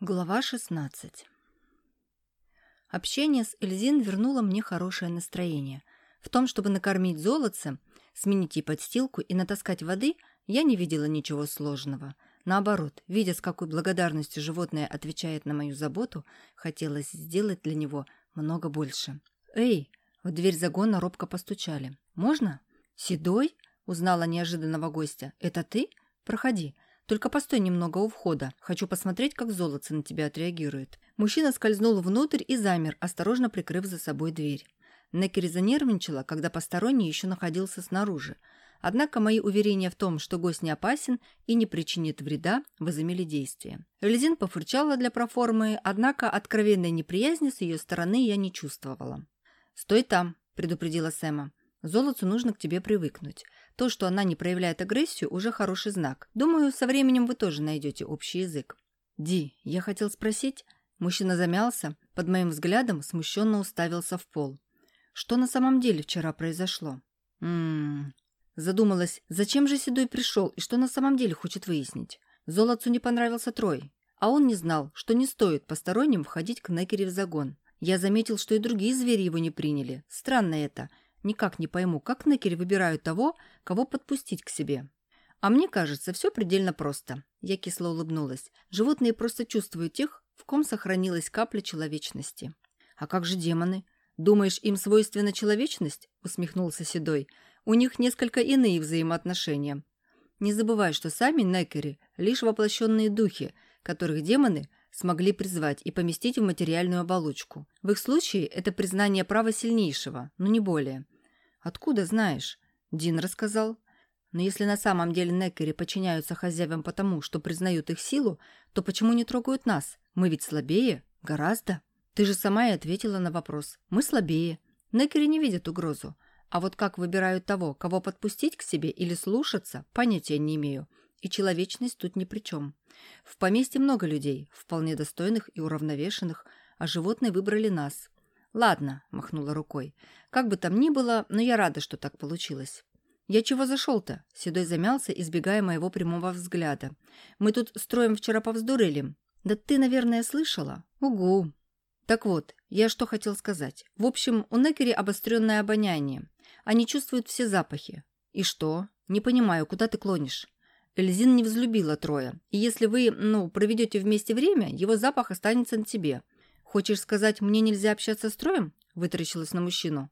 Глава 16 Общение с Эльзин вернуло мне хорошее настроение. В том, чтобы накормить золотце, сменить ей подстилку и натаскать воды, я не видела ничего сложного. Наоборот, видя, с какой благодарностью животное отвечает на мою заботу, хотелось сделать для него много больше. «Эй!» – в дверь загона робко постучали. «Можно?» «Седой?» – узнала неожиданного гостя. «Это ты? Проходи». Только постой немного у входа. Хочу посмотреть, как золотце на тебя отреагирует». Мужчина скользнул внутрь и замер, осторожно прикрыв за собой дверь. Некери занервничала, когда посторонний еще находился снаружи. Однако мои уверения в том, что гость не опасен и не причинит вреда, возымели действие. Эльзин пофырчала для проформы, однако откровенной неприязни с ее стороны я не чувствовала. «Стой там», – предупредила Сэма. «Золотцу нужно к тебе привыкнуть. То, что она не проявляет агрессию, уже хороший знак. Думаю, со временем вы тоже найдете общий язык. Ди, я хотел спросить... Мужчина замялся, под моим взглядом смущенно уставился в пол. Что на самом деле вчера произошло? Ммм... Задумалась, зачем же Седой пришел и что на самом деле хочет выяснить. Золотцу не понравился Трой, а он не знал, что не стоит посторонним входить к Некере в загон. Я заметил, что и другие звери его не приняли. Странно это — Никак не пойму, как некери выбирают того, кого подпустить к себе. А мне кажется, все предельно просто. Я кисло улыбнулась. Животные просто чувствуют тех, в ком сохранилась капля человечности. А как же демоны? Думаешь, им свойственна человечность? Усмехнулся Седой. У них несколько иные взаимоотношения. Не забывай, что сами некери – лишь воплощенные духи, которых демоны смогли призвать и поместить в материальную оболочку. В их случае это признание права сильнейшего, но не более – «Откуда знаешь?» Дин рассказал. «Но если на самом деле Неккери подчиняются хозяевам потому, что признают их силу, то почему не трогают нас? Мы ведь слабее. Гораздо. Ты же сама и ответила на вопрос. Мы слабее. Неккери не видят угрозу. А вот как выбирают того, кого подпустить к себе или слушаться, понятия не имею. И человечность тут ни при чем. В поместье много людей, вполне достойных и уравновешенных, а животные выбрали нас. «Ладно», — махнула рукой. «Как бы там ни было, но я рада, что так получилось». «Я чего зашел-то?» — Седой замялся, избегая моего прямого взгляда. «Мы тут строим вчера повздорили». «Да ты, наверное, слышала?» «Угу». «Так вот, я что хотел сказать. В общем, у Некери обостренное обоняние. Они чувствуют все запахи». «И что? Не понимаю, куда ты клонишь?» Эльзин не взлюбила Троя. И если вы, ну, проведете вместе время, его запах останется на тебе. «Хочешь сказать, мне нельзя общаться с Троем?» – вытаращилась на мужчину.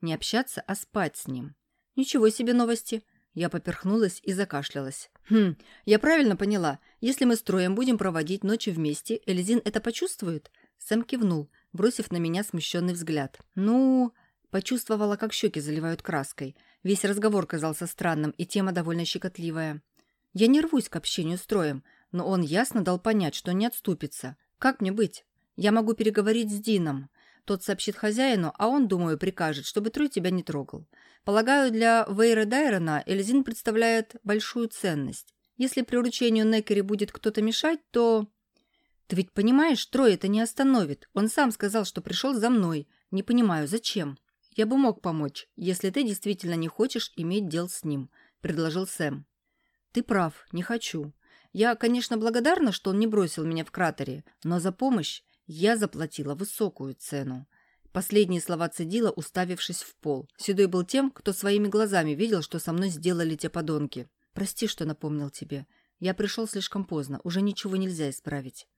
«Не общаться, а спать с ним». «Ничего себе новости!» Я поперхнулась и закашлялась. «Хм, я правильно поняла. Если мы с Троем будем проводить ночи вместе, Эльзин это почувствует?» Сэм кивнул, бросив на меня смущенный взгляд. «Ну...» Почувствовала, как щеки заливают краской. Весь разговор казался странным, и тема довольно щекотливая. Я не рвусь к общению с Троем, но он ясно дал понять, что не отступится. Как мне быть? Я могу переговорить с Дином. Тот сообщит хозяину, а он, думаю, прикажет, чтобы Трой тебя не трогал. Полагаю, для Вейра Дайрона Эльзин представляет большую ценность. Если приручению Некери будет кто-то мешать, то... Ты ведь понимаешь, Трой это не остановит. Он сам сказал, что пришел за мной. Не понимаю, зачем? Я бы мог помочь, если ты действительно не хочешь иметь дел с ним, предложил Сэм. Ты прав, не хочу. Я, конечно, благодарна, что он не бросил меня в кратере, но за помощь я заплатила высокую цену. Последние слова цедила, уставившись в пол. Седой был тем, кто своими глазами видел, что со мной сделали те подонки. Прости, что напомнил тебе. Я пришел слишком поздно, уже ничего нельзя исправить.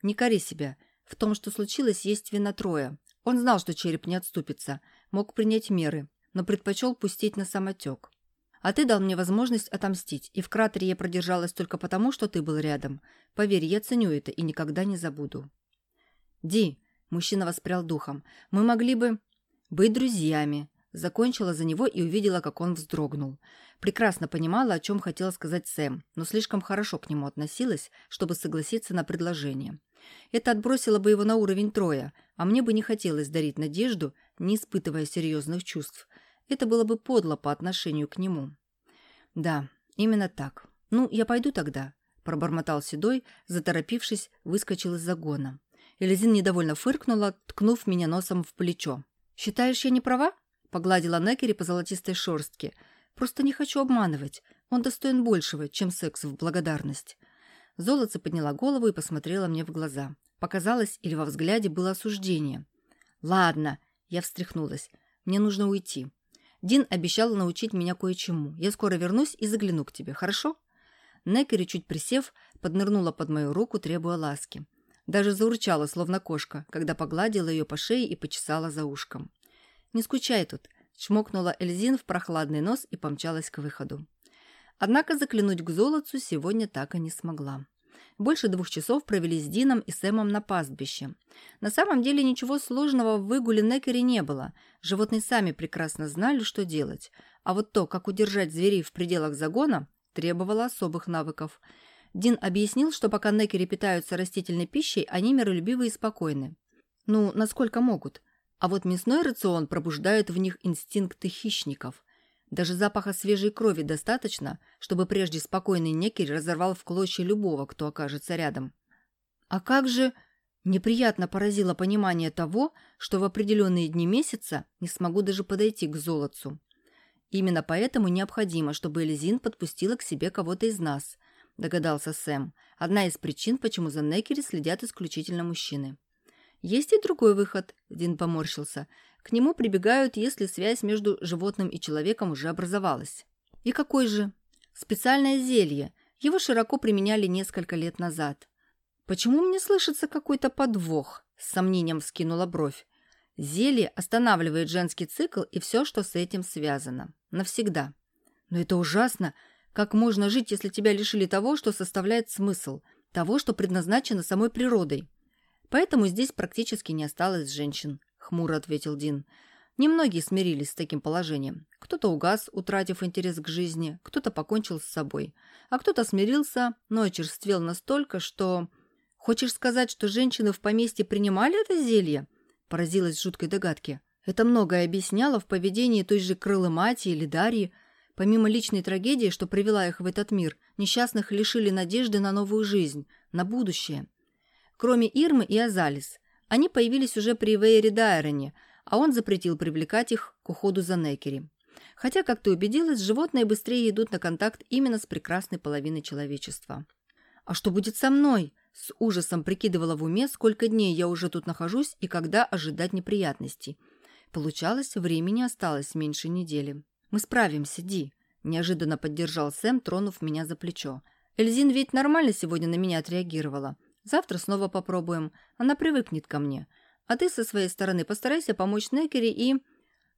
Не кори себя. В том, что случилось, есть вина Троя. Он знал, что череп не отступится, мог принять меры, но предпочел пустить на самотек. А ты дал мне возможность отомстить, и в кратере я продержалась только потому, что ты был рядом. Поверь, я ценю это и никогда не забуду. «Ди!» – мужчина воспрял духом. «Мы могли бы...» «Быть друзьями!» Закончила за него и увидела, как он вздрогнул. Прекрасно понимала, о чем хотела сказать Сэм, но слишком хорошо к нему относилась, чтобы согласиться на предложение. Это отбросило бы его на уровень Троя, а мне бы не хотелось дарить надежду, не испытывая серьезных чувств. Это было бы подло по отношению к нему. «Да, именно так. Ну, я пойду тогда», – пробормотал Седой, заторопившись, выскочил из загона. Элизин недовольно фыркнула, ткнув меня носом в плечо. «Считаешь, я не права?» – погладила Некери по золотистой шорстке. «Просто не хочу обманывать. Он достоин большего, чем секс в благодарность». Золотце подняла голову и посмотрела мне в глаза. Показалось, или во взгляде было осуждение. «Ладно», — я встряхнулась, — «мне нужно уйти. Дин обещал научить меня кое-чему. Я скоро вернусь и загляну к тебе, хорошо?» Некери, чуть присев, поднырнула под мою руку, требуя ласки. Даже заурчала, словно кошка, когда погладила ее по шее и почесала за ушком. «Не скучай тут», — чмокнула Эльзин в прохладный нос и помчалась к выходу. Однако заклянуть к золотцу сегодня так и не смогла. Больше двух часов провели с Дином и Сэмом на пастбище. На самом деле ничего сложного в выгуле Некери не было. Животные сами прекрасно знали, что делать. А вот то, как удержать зверей в пределах загона, требовало особых навыков. Дин объяснил, что пока Некери питаются растительной пищей, они миролюбивы и спокойны. Ну, насколько могут. А вот мясной рацион пробуждает в них инстинкты хищников – даже запаха свежей крови достаточно, чтобы прежде спокойный некерь разорвал в клочья любого, кто окажется рядом. А как же... Неприятно поразило понимание того, что в определенные дни месяца не смогу даже подойти к золотцу. Именно поэтому необходимо, чтобы Эльзин подпустила к себе кого-то из нас, догадался Сэм. Одна из причин, почему за Некери следят исключительно мужчины. Есть и другой выход, Дин поморщился. К нему прибегают, если связь между животным и человеком уже образовалась. И какой же? Специальное зелье. Его широко применяли несколько лет назад. Почему мне слышится какой-то подвох? С сомнением вскинула бровь. Зелье останавливает женский цикл и все, что с этим связано. Навсегда. Но это ужасно. Как можно жить, если тебя лишили того, что составляет смысл? Того, что предназначено самой природой? Поэтому здесь практически не осталось женщин хмуро ответил Дин. Немногие смирились с таким положением. Кто-то угас, утратив интерес к жизни, кто-то покончил с собой, а кто-то смирился, но очерствел настолько, что... «Хочешь сказать, что женщины в поместье принимали это зелье?» Поразилась жуткой догадке. Это многое объясняло в поведении той же Крылы Мати или Дарьи. Помимо личной трагедии, что привела их в этот мир, несчастных лишили надежды на новую жизнь, на будущее. Кроме Ирмы и Азалис, они появились уже при Вейере Дайроне, а он запретил привлекать их к уходу за Некери. Хотя, как ты убедилась, животные быстрее идут на контакт именно с прекрасной половиной человечества. «А что будет со мной?» С ужасом прикидывала в уме, сколько дней я уже тут нахожусь и когда ожидать неприятностей. Получалось, времени осталось меньше недели. «Мы справимся, Ди», – неожиданно поддержал Сэм, тронув меня за плечо. «Эльзин ведь нормально сегодня на меня отреагировала. Завтра снова попробуем. Она привыкнет ко мне. А ты со своей стороны постарайся помочь Некери и...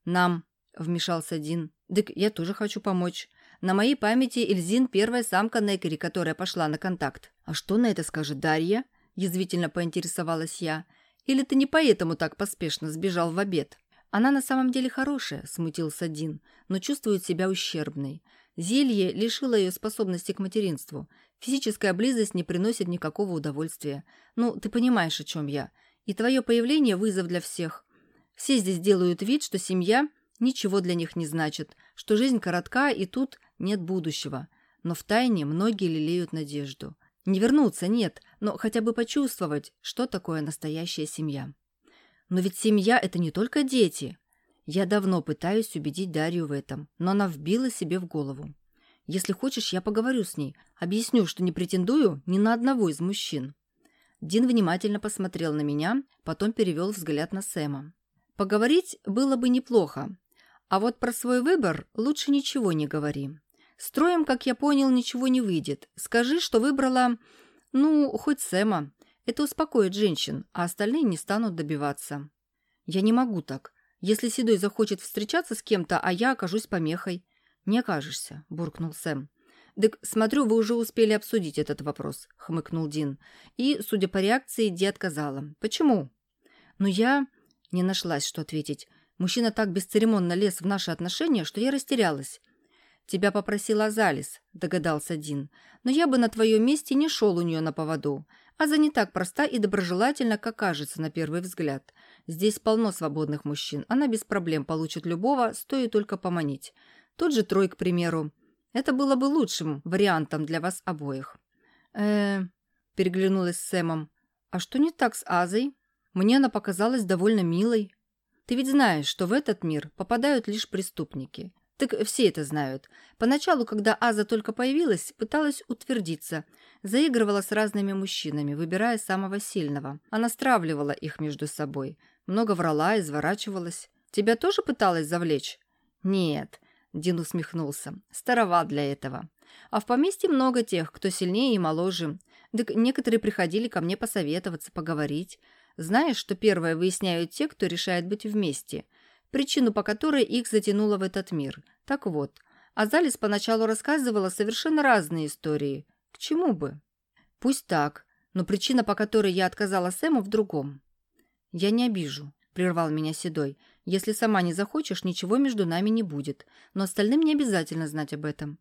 Нам, вмешался Дин. Дык, я тоже хочу помочь. На моей памяти Эльзин первая самка Некери, которая пошла на контакт. А что на это скажет Дарья? Язвительно поинтересовалась я. Или ты не поэтому так поспешно сбежал в обед? Она на самом деле хорошая, смутился Дин, но чувствует себя ущербной. Зелье лишило ее способности к материнству. Физическая близость не приносит никакого удовольствия. Ну, ты понимаешь, о чем я. И твое появление – вызов для всех. Все здесь делают вид, что семья ничего для них не значит, что жизнь коротка и тут нет будущего. Но в тайне многие лелеют надежду. Не вернуться нет, но хотя бы почувствовать, что такое настоящая семья. Но ведь семья – это не только дети. Я давно пытаюсь убедить Дарью в этом, но она вбила себе в голову. Если хочешь, я поговорю с ней. Объясню, что не претендую ни на одного из мужчин». Дин внимательно посмотрел на меня, потом перевел взгляд на Сэма. «Поговорить было бы неплохо. А вот про свой выбор лучше ничего не говори. Строем, как я понял, ничего не выйдет. Скажи, что выбрала, ну, хоть Сэма. Это успокоит женщин, а остальные не станут добиваться». «Я не могу так. Если Седой захочет встречаться с кем-то, а я окажусь помехой. «Не окажешься», – буркнул Сэм. «Дык, смотрю, вы уже успели обсудить этот вопрос», – хмыкнул Дин. И, судя по реакции, Ди отказала. «Почему?» «Ну, я...» – не нашлась, что ответить. Мужчина так бесцеремонно лез в наши отношения, что я растерялась. «Тебя попросила Азалис», – догадался Дин. «Но я бы на твоем месте не шел у нее на поводу. Аза не так проста и доброжелательна, как кажется на первый взгляд. Здесь полно свободных мужчин. Она без проблем получит любого, стоит только поманить. Тот же Трой, к примеру. Это было бы лучшим вариантом для вас обоих. э переглянулась с Сэмом. «А что не так с Азой? Мне она показалась довольно милой. Ты ведь знаешь, что в этот мир попадают лишь преступники. Так все это знают. Поначалу, когда Аза только появилась, пыталась утвердиться. Заигрывала с разными мужчинами, выбирая самого сильного. Она стравливала их между собой. Много врала, изворачивалась. Тебя тоже пыталась завлечь? Нет. Дин усмехнулся. Старова для этого. А в поместье много тех, кто сильнее и моложе. Так некоторые приходили ко мне посоветоваться, поговорить. Знаешь, что первое выясняют те, кто решает быть вместе – причину, по которой их затянуло в этот мир. Так вот, Азалис поначалу рассказывала совершенно разные истории. К чему бы? Пусть так, но причина, по которой я отказала Сэму, в другом. «Я не обижу», — прервал меня Седой. «Если сама не захочешь, ничего между нами не будет. Но остальным не обязательно знать об этом».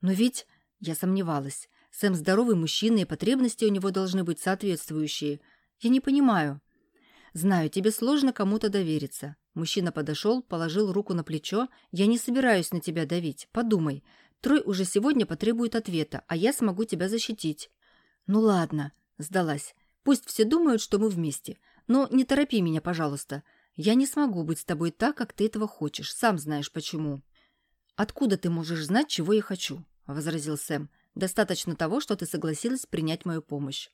«Но ведь...» — я сомневалась. «Сэм здоровый мужчина, и потребности у него должны быть соответствующие. Я не понимаю». «Знаю, тебе сложно кому-то довериться. Мужчина подошел, положил руку на плечо. «Я не собираюсь на тебя давить. Подумай. Трой уже сегодня потребует ответа, а я смогу тебя защитить». «Ну ладно», — сдалась. «Пусть все думают, что мы вместе. Но не торопи меня, пожалуйста. Я не смогу быть с тобой так, как ты этого хочешь. Сам знаешь почему». «Откуда ты можешь знать, чего я хочу?» — возразил Сэм. «Достаточно того, что ты согласилась принять мою помощь».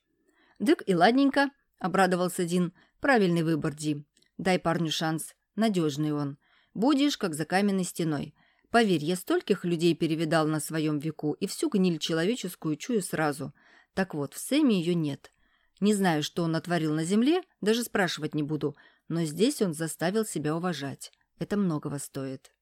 «Дык и ладненько», — обрадовался Дин. «Правильный выбор, Ди. Дай парню шанс. Надежный он. Будешь, как за каменной стеной. Поверь, я стольких людей перевидал на своем веку, и всю гниль человеческую чую сразу. Так вот, в Сэме ее нет. Не знаю, что он натворил на земле, даже спрашивать не буду, но здесь он заставил себя уважать. Это многого стоит.